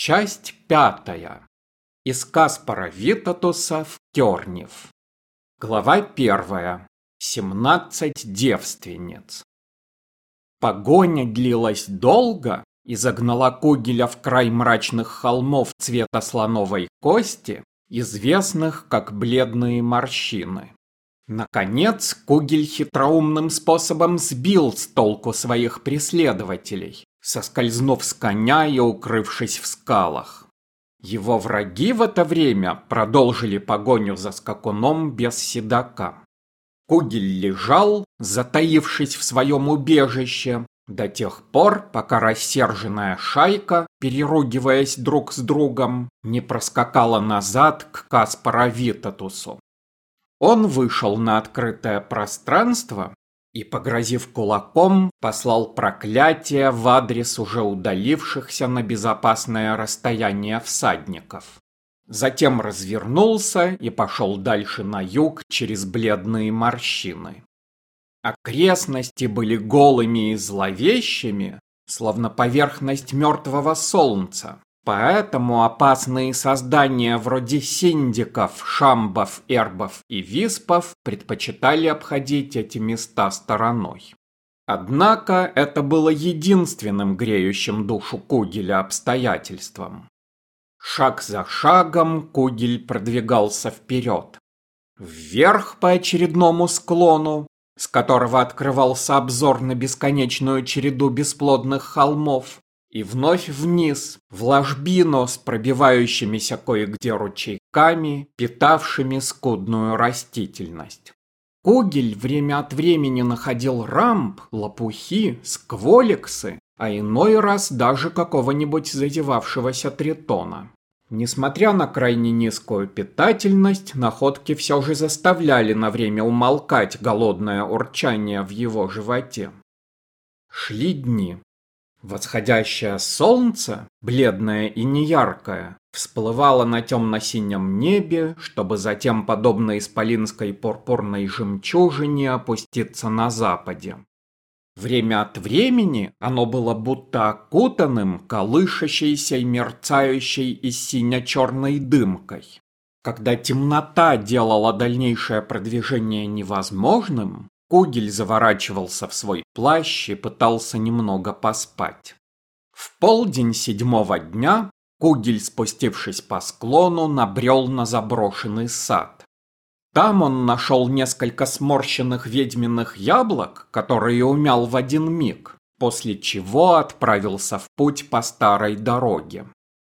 Часть пятая. Из Каспара Витатуса в Тернев. Глава первая. Семнадцать девственниц. Погоня длилась долго и загнала Кугеля в край мрачных холмов цвета слоновой кости, известных как бледные морщины. Наконец, Кугель хитроумным способом сбил с толку своих преследователей, соскользнув с коня и укрывшись в скалах. Его враги в это время продолжили погоню за скакуном без седока. Кугель лежал, затаившись в своем убежище, до тех пор, пока рассерженная шайка, переругиваясь друг с другом, не проскакала назад к Каспаровитатусу. Он вышел на открытое пространство и, погрозив кулаком, послал проклятие в адрес уже удалившихся на безопасное расстояние всадников. Затем развернулся и пошел дальше на юг через бледные морщины. Окрестности были голыми и зловещими, словно поверхность мертвого солнца. Поэтому опасные создания вроде синдиков, шамбов, эрбов и виспов предпочитали обходить эти места стороной. Однако это было единственным греющим душу Кугеля обстоятельством. Шаг за шагом Кугель продвигался вперед. Вверх по очередному склону, с которого открывался обзор на бесконечную череду бесплодных холмов, и вновь вниз, в ложбину с пробивающимися кое-где ручейками, питавшими скудную растительность. Кугель время от времени находил рамп, лопухи, скволиксы, а иной раз даже какого-нибудь зазевавшегося тритона. Несмотря на крайне низкую питательность, находки все же заставляли на время умолкать голодное урчание в его животе. Шли дни. Восходящее солнце, бледное и неяркое, всплывало на темно-синем небе, чтобы затем, подобно исполинской пурпурной жемчужине, опуститься на западе. Время от времени оно было будто окутанным, колышащейся и мерцающей и сине-черной дымкой. Когда темнота делала дальнейшее продвижение невозможным, Кугель заворачивался в свой плащ и пытался немного поспать. В полдень седьмого дня Кугель, спустившись по склону, набрел на заброшенный сад. Там он нашел несколько сморщенных ведьминых яблок, которые умял в один миг, после чего отправился в путь по старой дороге.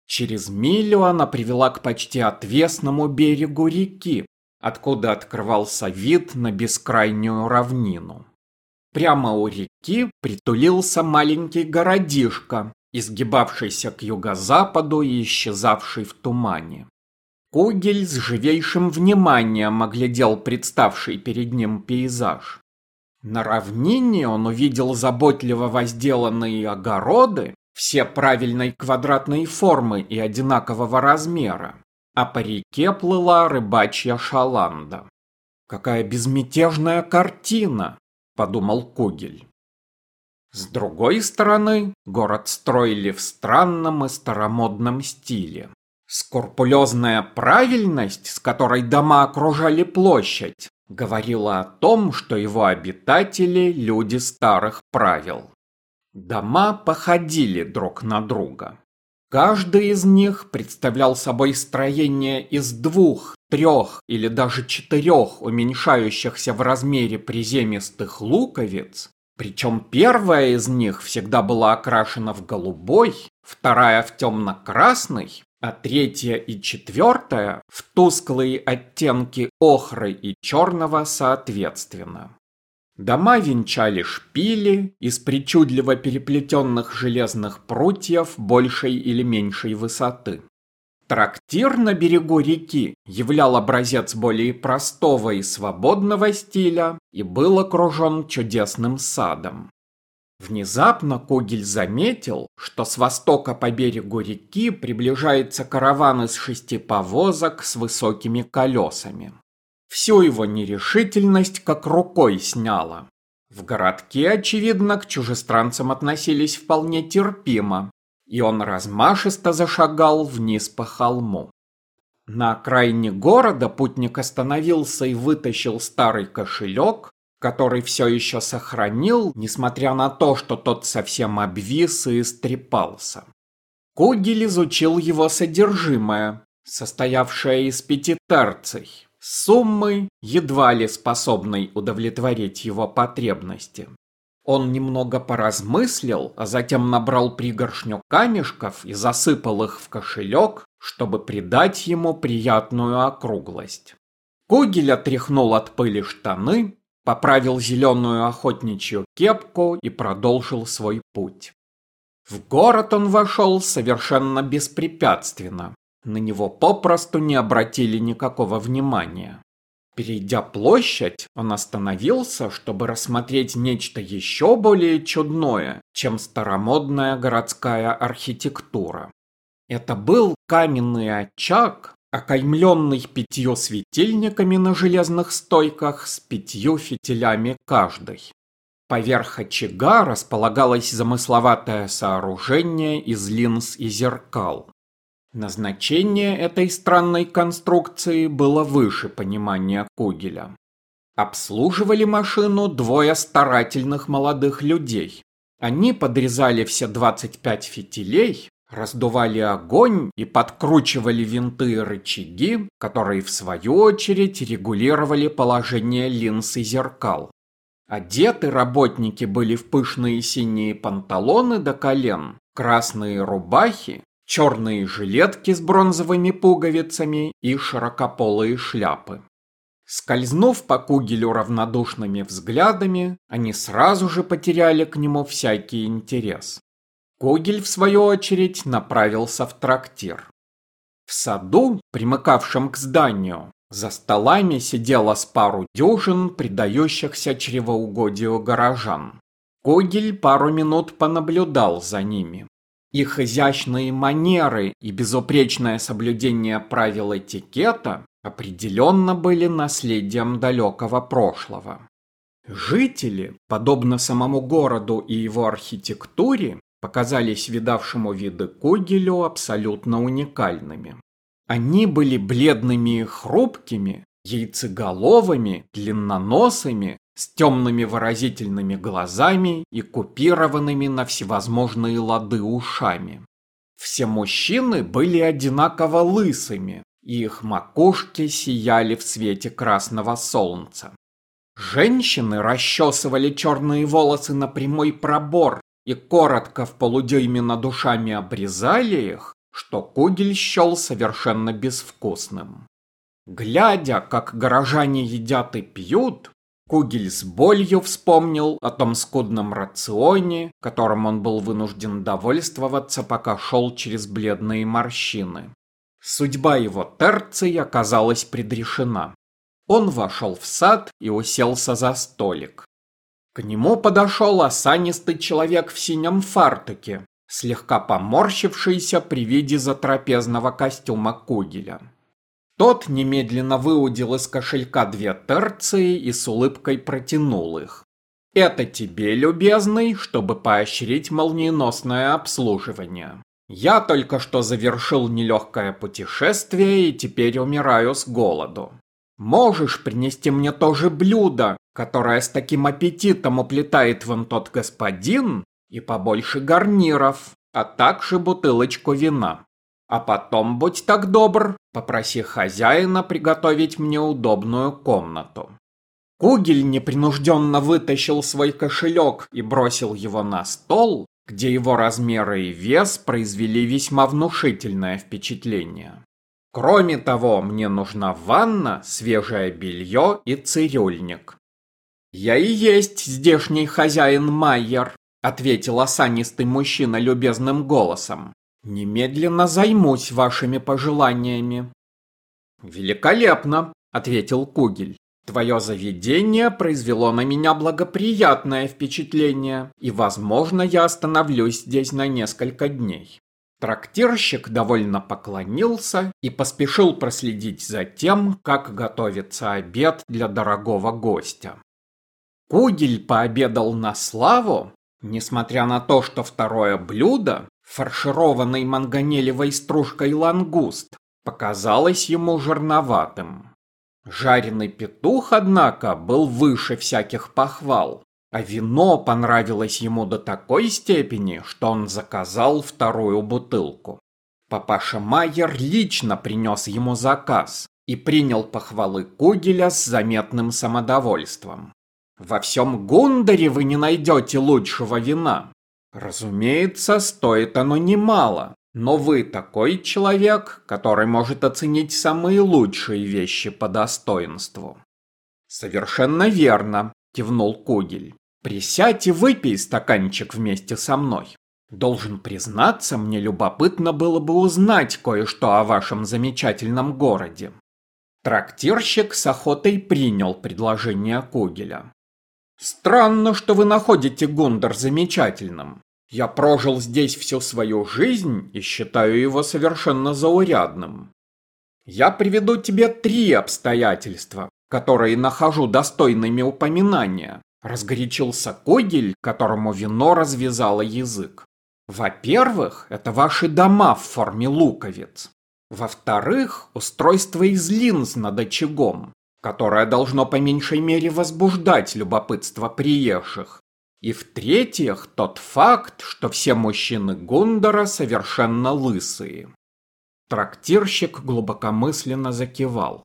Через милю она привела к почти отвесному берегу реки, откуда открывался вид на бескрайнюю равнину. Прямо у реки притулился маленький городишко, изгибавшийся к юго-западу и исчезавший в тумане. Кугель с живейшим вниманием оглядел представший перед ним пейзаж. На равнине он увидел заботливо возделанные огороды, все правильной квадратной формы и одинакового размера, а по реке плыла рыбачья шаланда. «Какая безмятежная картина!» – подумал Кугель. С другой стороны, город строили в странном и старомодном стиле. Скрупулезная правильность, с которой дома окружали площадь, говорила о том, что его обитатели – люди старых правил. Дома походили друг на друга. Каждый из них представлял собой строение из двух, трех или даже четырех уменьшающихся в размере приземистых луковиц, причем первая из них всегда была окрашена в голубой, вторая в темно-красный, а третья и четвертая в тусклые оттенки охры и черного соответственно. Дома венчали шпили из причудливо переплетенных железных прутьев большей или меньшей высоты. Трактир на берегу реки являл образец более простого и свободного стиля и был окружен чудесным садом. Внезапно Когель заметил, что с востока по берегу реки приближается караван из шести повозок с высокими колесами. Всю его нерешительность как рукой сняло. В городке, очевидно, к чужестранцам относились вполне терпимо, и он размашисто зашагал вниз по холму. На окраине города путник остановился и вытащил старый кошелек, который все еще сохранил, несмотря на то, что тот совсем обвис и истрепался. Кугель изучил его содержимое, состоявшее из пяти терций, суммы, едва ли способной удовлетворить его потребности. Он немного поразмыслил, а затем набрал пригоршню камешков и засыпал их в кошелек, чтобы придать ему приятную округлость. Кугель отряхнул от пыли штаны, поправил зеленую охотничью кепку и продолжил свой путь. В город он вошел совершенно беспрепятственно. На него попросту не обратили никакого внимания. Перейдя площадь, он остановился, чтобы рассмотреть нечто еще более чудное, чем старомодная городская архитектура. Это был каменный очаг, окаймленный пятью светильниками на железных стойках с пятью фитилями каждый. Поверх очага располагалось замысловатое сооружение из линз и зеркал. Назначение этой странной конструкции было выше понимания Кугеля. Обслуживали машину двое старательных молодых людей. Они подрезали все 25 фитилей, раздували огонь и подкручивали винты и рычаги, которые в свою очередь регулировали положение линз и зеркал. Одеты работники были в пышные синие панталоны до колен, красные рубахи черные жилетки с бронзовыми пуговицами и широкополые шляпы. Скользнув по Кугелю равнодушными взглядами, они сразу же потеряли к нему всякий интерес. Кугель, в свою очередь, направился в трактир. В саду, примыкавшем к зданию, за столами сидело с пару дюжин придающихся чревоугодию горожан. Кугель пару минут понаблюдал за ними. Их изящные манеры и безупречное соблюдение правил этикета определенно были наследием далекого прошлого. Жители, подобно самому городу и его архитектуре, показались видавшему виды Когелю абсолютно уникальными. Они были бледными и хрупкими, яйцеголовыми, длинноносыми, с темными выразительными глазами и купированными на всевозможные лады ушами. Все мужчины были одинаково лысыми, и их макушки сияли в свете красного солнца. Женщины расчесывали черные волосы на прямой пробор и коротко в полудюйме над ушами обрезали их, что Кугель счел совершенно безвкусным. Глядя, как горожане едят и пьют, Кугель с болью вспомнил о том скудном рационе, которым он был вынужден довольствоваться, пока шел через бледные морщины. Судьба его терции оказалась предрешена. Он вошел в сад и уселся за столик. К нему подошел осанистый человек в синем фартуке, слегка поморщившийся при виде затрапезного костюма Кугеля. Тот немедленно выудил из кошелька две терции и с улыбкой протянул их. «Это тебе, любезный, чтобы поощрить молниеносное обслуживание. Я только что завершил нелегкое путешествие и теперь умираю с голоду. Можешь принести мне тоже блюдо, которое с таким аппетитом уплетает вон тот господин, и побольше гарниров, а также бутылочку вина. А потом, будь так добр, попроси хозяина приготовить мне удобную комнату. Кугель непринужденно вытащил свой кошелек и бросил его на стол, где его размеры и вес произвели весьма внушительное впечатление. Кроме того, мне нужна ванна, свежее белье и цирюльник. «Я и есть здешний хозяин Майер», — ответил осанистый мужчина любезным голосом. Немедленно займусь вашими пожеланиями. Великолепно, ответил Кугель. Твое заведение произвело на меня благоприятное впечатление, и, возможно, я остановлюсь здесь на несколько дней. Трактирщик довольно поклонился и поспешил проследить за тем, как готовится обед для дорогого гостя. Кугель пообедал на славу, несмотря на то, что второе блюдо фаршированный манганелевой стружкой лангуст, показалось ему жирноватым. Жареный петух, однако, был выше всяких похвал, а вино понравилось ему до такой степени, что он заказал вторую бутылку. Папаша Майер лично принес ему заказ и принял похвалы Кугеля с заметным самодовольством. Во всем Гундаре вы не найдете лучшего вина. Разумеется, стоит оно немало, но вы такой человек, который может оценить самые лучшие вещи по достоинству. Совершенно верно, кивнул Кугель. Присядь и выпей стаканчик вместе со мной. Должен признаться, мне любопытно было бы узнать кое-что о вашем замечательном городе. Трактирщик с охотой принял предложение Кугеля. Странно, что вы находите Гундар замечательным. Я прожил здесь всю свою жизнь и считаю его совершенно заурядным. Я приведу тебе три обстоятельства, которые нахожу достойными упоминания. Разгорячился Когель, которому вино развязало язык. Во-первых, это ваши дома в форме луковиц. Во-вторых, устройство из линз над очагом которое должно по меньшей мере возбуждать любопытство приезжих. И в-третьих, тот факт, что все мужчины Гундора совершенно лысые. Трактирщик глубокомысленно закивал.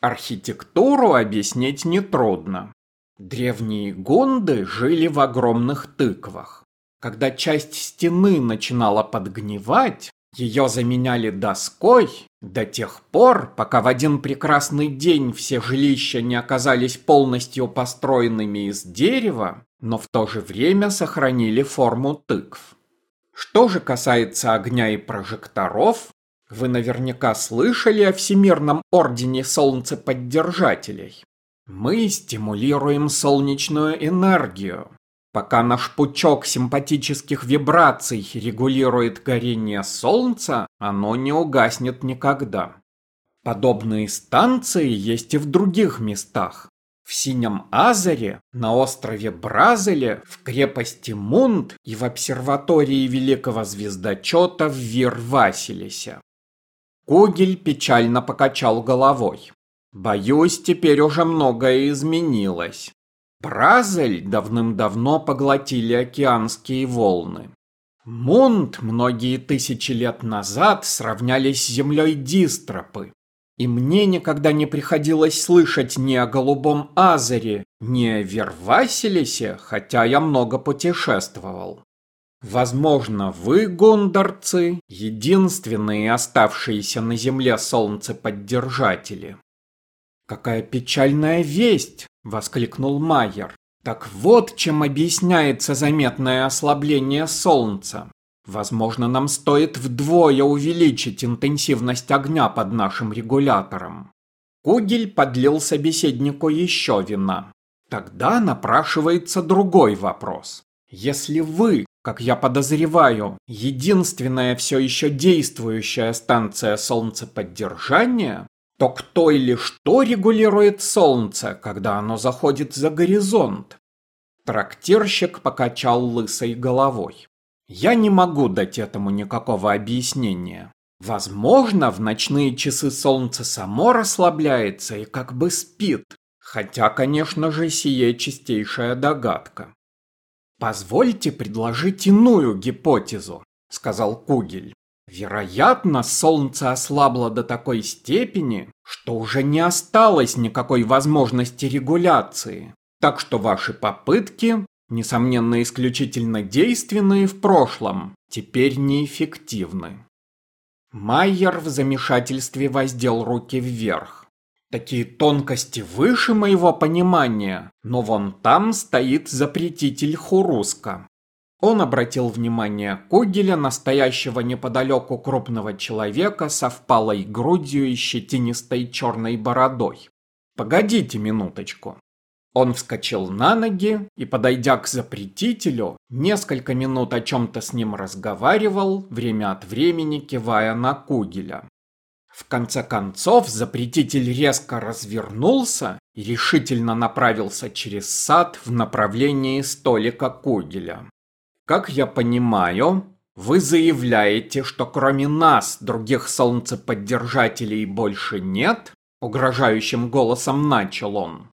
Архитектуру объяснить нетрудно. Древние гунды жили в огромных тыквах. Когда часть стены начинала подгнивать, ее заменяли доской до тех пор, пока в один прекрасный день все жилища не оказались полностью построенными из дерева, но в то же время сохранили форму тыкв. Что же касается огня и прожекторов, вы наверняка слышали о Всемирном Ордене Солнцеподдержателей. Мы стимулируем солнечную энергию, Пока наш пучок симпатических вибраций регулирует горение Солнца, оно не угаснет никогда. Подобные станции есть и в других местах. В Синем Азере, на острове Бразеле, в крепости Мунд и в обсерватории Великого Звездочета в Вир-Василисе. Кугель печально покачал головой. Боюсь, теперь уже многое изменилось. Бразель давным-давно поглотили океанские волны. Мунт многие тысячи лет назад сравнялись с землей Дистропы. И мне никогда не приходилось слышать ни о Голубом Азере, ни о Вервасилисе, хотя я много путешествовал. Возможно, вы, гундарцы, единственные оставшиеся на земле солнцеподдержатели. Какая печальная весть, воскликнул Майер. Так вот, чем объясняется заметное ослабление солнца. Возможно, нам стоит вдвое увеличить интенсивность огня под нашим регулятором. Кугель подлил собеседнику еще вина. Тогда напрашивается другой вопрос. Если вы, как я подозреваю, единственная все еще действующая станция солнцеподдержания, то кто или что регулирует солнце, когда оно заходит за горизонт? Трактирщик покачал лысой головой. Я не могу дать этому никакого объяснения. Возможно, в ночные часы солнце само расслабляется и как бы спит, хотя, конечно же, сие чистейшая догадка. «Позвольте предложить иную гипотезу», — сказал Кугель. Вероятно, солнце ослабло до такой степени, что уже не осталось никакой возможности регуляции. Так что ваши попытки, несомненно исключительно действенные в прошлом, теперь неэффективны. Майер в замешательстве воздел руки вверх. Такие тонкости выше моего понимания, но вон там стоит запретитель Хуруска. Он обратил внимание Кугеля, настоящего неподалеку крупного человека со впалой грудью и щетинистой черной бородой. «Погодите минуточку». Он вскочил на ноги и, подойдя к запретителю, несколько минут о чем-то с ним разговаривал, время от времени кивая на Кугеля. В конце концов, запретитель резко развернулся и решительно направился через сад в направлении столика Кугеля. Как я понимаю, вы заявляете, что кроме нас других солнцеподдержателей больше нет? Угрожающим голосом начал он.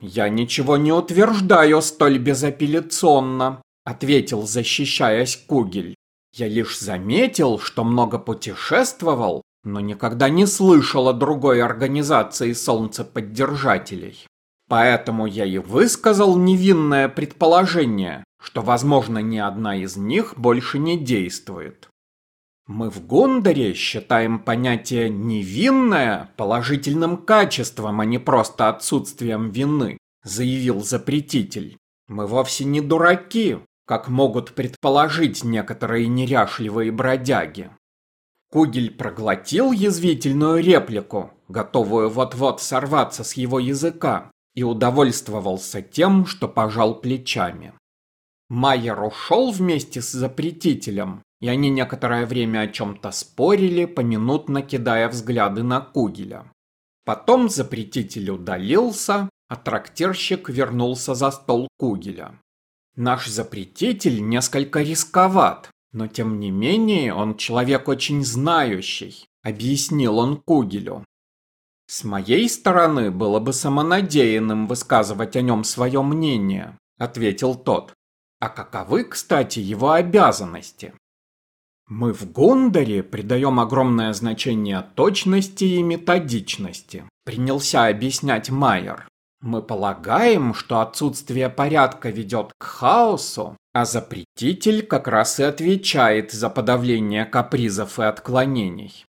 Я ничего не утверждаю столь безапелляционно, ответил, защищаясь Кугель. Я лишь заметил, что много путешествовал, но никогда не слышал о другой организации солнцеподдержателей. Поэтому я и высказал невинное предположение, что, возможно, ни одна из них больше не действует. Мы в Гондоре считаем понятие «невинное» положительным качеством, а не просто отсутствием вины, заявил запретитель. Мы вовсе не дураки, как могут предположить некоторые неряшливые бродяги. Кугель проглотил язвительную реплику, готовую вот-вот сорваться с его языка, и удовольствовался тем, что пожал плечами. Майер ушел вместе с запретителем, и они некоторое время о чем-то спорили, поминутно кидая взгляды на Кугеля. Потом запретитель удалился, а трактирщик вернулся за стол Кугеля. Наш запретитель несколько рисковат, но тем не менее он человек очень знающий, объяснил он Кугелю. С моей стороны было бы самонадеянным высказывать о нем свое мнение, ответил тот. А каковы, кстати, его обязанности? Мы в Гондоре придаем огромное значение точности и методичности, принялся объяснять Майер. Мы полагаем, что отсутствие порядка ведет к хаосу, а запретитель как раз и отвечает за подавление капризов и отклонений.